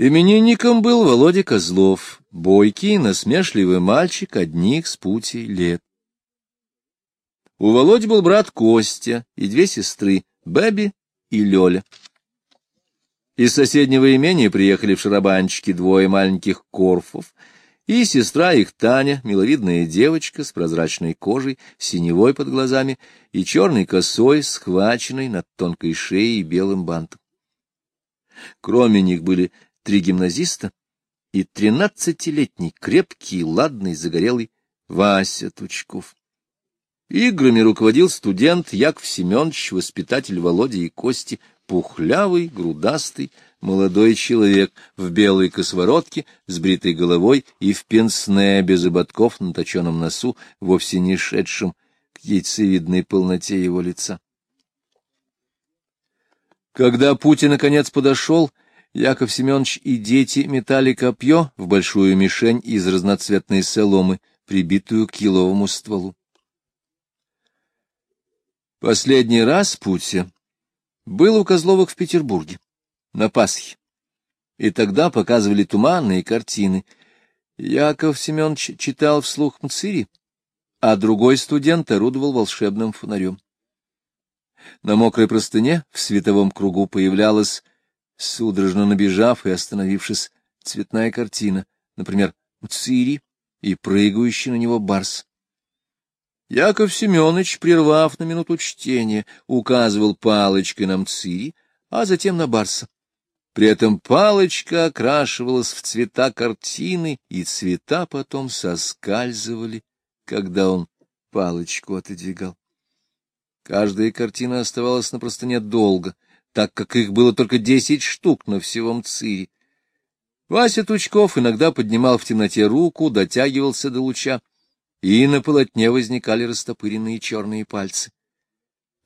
Именинником был Володя Козлов, бойкий, насмешливый мальчик одних с пути лет. У Володи был брат Костя и две сестры, Бэби и Лёля. Из соседнего имения приехали в шарабанчики двое маленьких корфов, и сестра их Таня, миловидная девочка с прозрачной кожей, синевой под глазами и черной косой, схваченной над тонкой шеей белым бантом. Кроме них были три гимназиста и тринадцатилетний, крепкий, ладный, загорелый Вася Тучков. Играми руководил студент Яков Семенович, воспитатель Володи и Кости, пухлявый, грудастый, молодой человек в белой косоворотке с бритой головой и в пенсне без ободков на точенном носу, вовсе не шедшем к яйцевидной полноте его лица. Когда Путин наконец подошел, Яков Семенович и дети метали копье в большую мишень из разноцветной соломы, прибитую к еловому стволу. Последний раз Путя был у Козловых в Петербурге, на Пасхе, и тогда показывали туманные картины. Яков Семенович читал вслух Мцири, а другой студент орудовал волшебным фонарем. На мокрой простыне в световом кругу появлялась судорожно набежав и остановившись, цветная картина, например, Мцири и прыгающий на него барс. Яков Семенович, прервав на минуту чтения, указывал палочкой на Мцири, а затем на барса. При этом палочка окрашивалась в цвета картины, и цвета потом соскальзывали, когда он палочку отодвигал. Каждая картина оставалась на простыне долго — так как их было только десять штук на всем цире. Вася Тучков иногда поднимал в темноте руку, дотягивался до луча, и на полотне возникали растопыренные черные пальцы.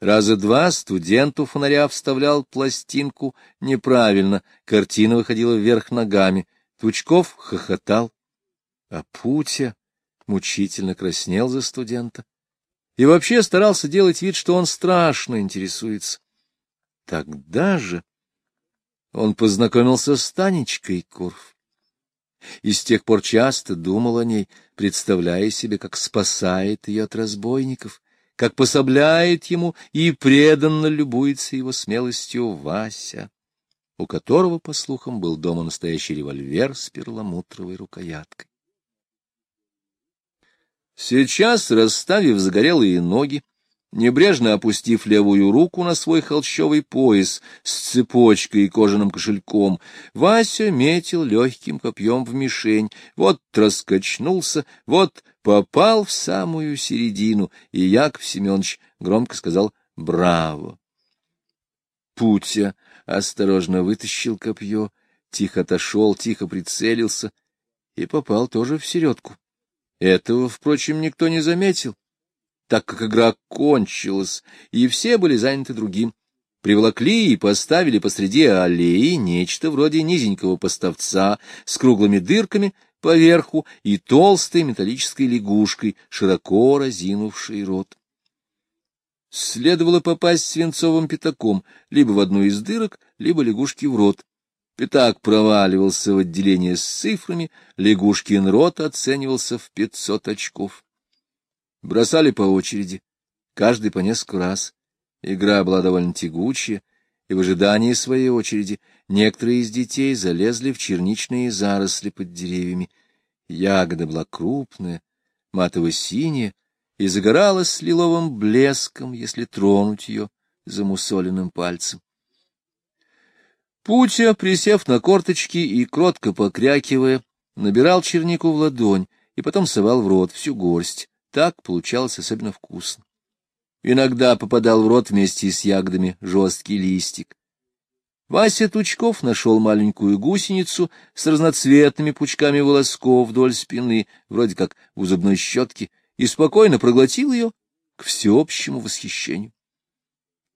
Раза два студент у фонаря вставлял пластинку неправильно, картина выходила вверх ногами. Тучков хохотал, а Путя мучительно краснел за студента и вообще старался делать вид, что он страшно интересуется. Тогда же он познакомился с Танечкой Курф. И с тех пор часто думал о ней, представляя себе, как спасает ее от разбойников, как пособляет ему и преданно любуется его смелостью Вася, у которого, по слухам, был дома настоящий револьвер с перламутровой рукояткой. Сейчас, расставив загорелые ноги, Небрежно опустив левую руку на свой холщовый пояс с цепочкой и кожаным кошельком, Вася метил легким копьем в мишень, вот раскачнулся, вот попал в самую середину, и Яков Семенович громко сказал «Браво!». Путя осторожно вытащил копье, тихо отошел, тихо прицелился и попал тоже в середку. Этого, впрочем, никто не заметил так как игра кончилась, и все были заняты другим. Приволокли и поставили посреди аллеи нечто вроде низенького поставца с круглыми дырками поверху и толстой металлической лягушкой, широко разинувшей рот. Следовало попасть свинцовым пятаком либо в одну из дырок, либо лягушки в рот. Пятак проваливался в отделение с цифрами, лягушкин рот оценивался в пятьсот очков. Бросали по очереди, каждый по несколько раз. Игра была довольно тягучая, и в ожидании своей очереди некоторые из детей залезли в черничные заросли под деревьями. Ягода была крупная, матово-синяя, и загоралась лиловым блеском, если тронуть ее замусоленным пальцем. Путя, присев на корточки и кротко покрякивая, набирал чернику в ладонь и потом совал в рот всю горсть. Так получалось особенно вкусно. Иногда попадал в рот вместе с ягодами жесткий листик. Вася Тучков нашел маленькую гусеницу с разноцветными пучками волосков вдоль спины, вроде как у зубной щетки, и спокойно проглотил ее к всеобщему восхищению.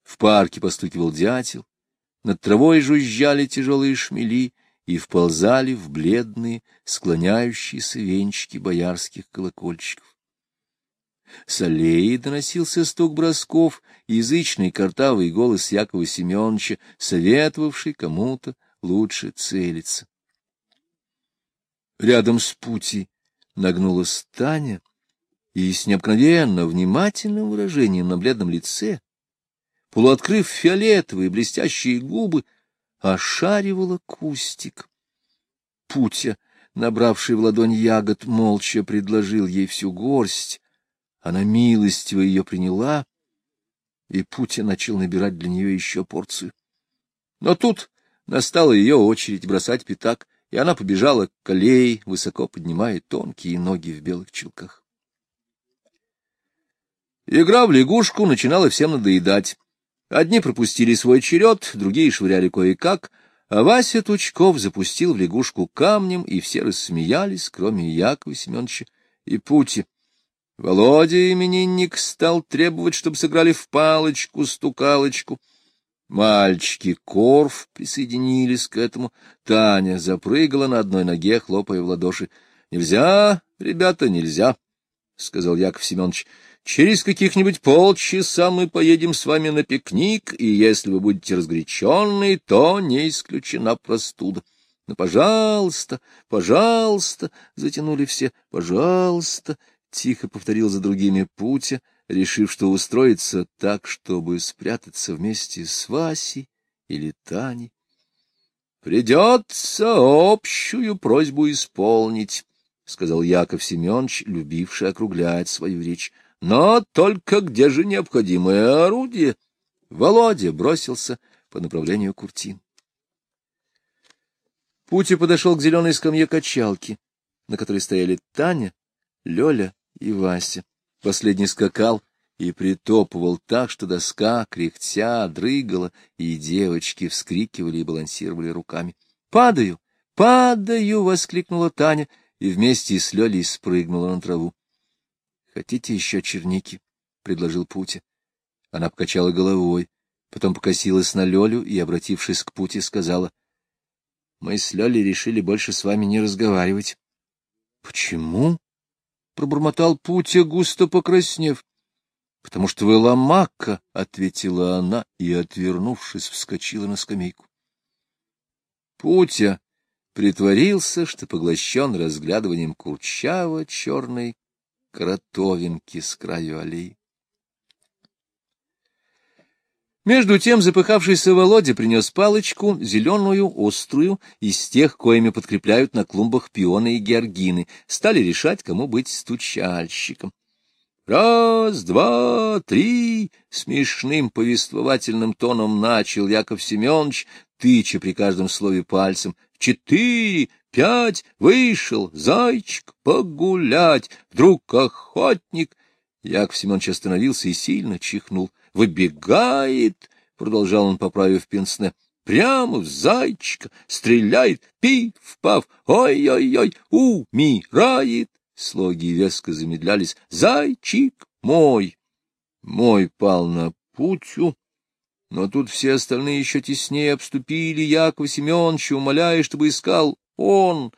В парке постукивал дятел, над травой жужжали тяжелые шмели и вползали в бледные, склоняющиеся венчики боярских колокольчиков. С аллеи доносился стук бросков, язычный картавый голос Якова Семеновича, советовавший кому-то лучше целиться. Рядом с пути нагнулась Таня и с необыкновенно внимательным выражением на бледном лице, полуоткрыв фиолетовые блестящие губы, ошаривала кустик. Путя, набравший в ладонь ягод, молча предложил ей всю горсть. Она милостиво ее приняла, и Путя начал набирать для нее еще порцию. Но тут настала ее очередь бросать пятак, и она побежала к колее, высоко поднимая тонкие ноги в белых чулках. Игра в лягушку начинала всем надоедать. Одни пропустили свой черед, другие швыряли кое-как, а Вася Тучков запустил в лягушку камнем, и все рассмеялись, кроме Якова Семеновича и Пути. Володя, именинник, стал требовать, чтобы сыграли в палочку-стукалочку. Мальчики Корф присоединились к этому. Таня запрыгала на одной ноге, хлопая в ладоши. — Нельзя, ребята, нельзя, — сказал Яков Семенович. Через каких-нибудь полчаса мы поедем с вами на пикник, и если вы будете разгоряченные, то не исключена простуда. — Ну, пожалуйста, пожалуйста, — затянули все, — пожалуйста, — тихо повторил за другими Путя, решив, что устроится так, чтобы спрятаться вместе с Васей или Таней. — Придется общую просьбу исполнить, — сказал Яков Семенович, любивший округлять свою речь. Но только где же необходимое орудие? Володя бросился по направлению Куртин. Пути подошел к зеленой скамье качалки, на которой стояли Таня, Лёля и Вася. Последний скакал и притопывал так, что доска, кряхтя, дрыгала, и девочки вскрикивали и балансировали руками. «Падаю! Падаю!» — воскликнула Таня и вместе с Лёлей спрыгнула на траву. Хотите еще черники? — предложил Пути. Она покачала головой, потом покосилась на Лёлю и, обратившись к Пути, сказала, — Мы с Лёлей решили больше с вами не разговаривать. — Почему? — пробормотал Путя, густо покраснев. — Потому что вы ломака, — ответила она и, отвернувшись, вскочила на скамейку. Путя притворился, что поглощен разглядыванием курчаво черной кротовинки с краю аллеи. Между тем запыхавшийся Володя принес палочку, зеленую, острую, из тех, коими подкрепляют на клумбах пионы и георгины, стали решать, кому быть стучальщиком. «Раз, два, три!» — смешным повествовательным тоном начал Яков Семенович, тыча при каждом слове пальцем. «Четыре! Пять! Вышел! Зайчик! Погулять! Вдруг охотник!» Яков Семенович остановился и сильно чихнул. «Выбегает!» — продолжал он, поправив пенсне. «Прямо в зайчика! Стреляет! Пиф-паф! Ой-ой-ой! Умирает!» Слоги веско замедлялись. «Зайчик мой!» Мой пал на путю, но тут все остальные еще теснее обступили Якова Семеновича, умоляя, чтобы искал он.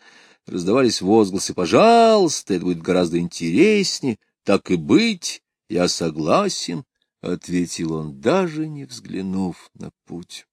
Раздавались возгласы «Пожалуйста, это будет гораздо интереснее, так и быть, я согласен», — ответил он, даже не взглянув на путь.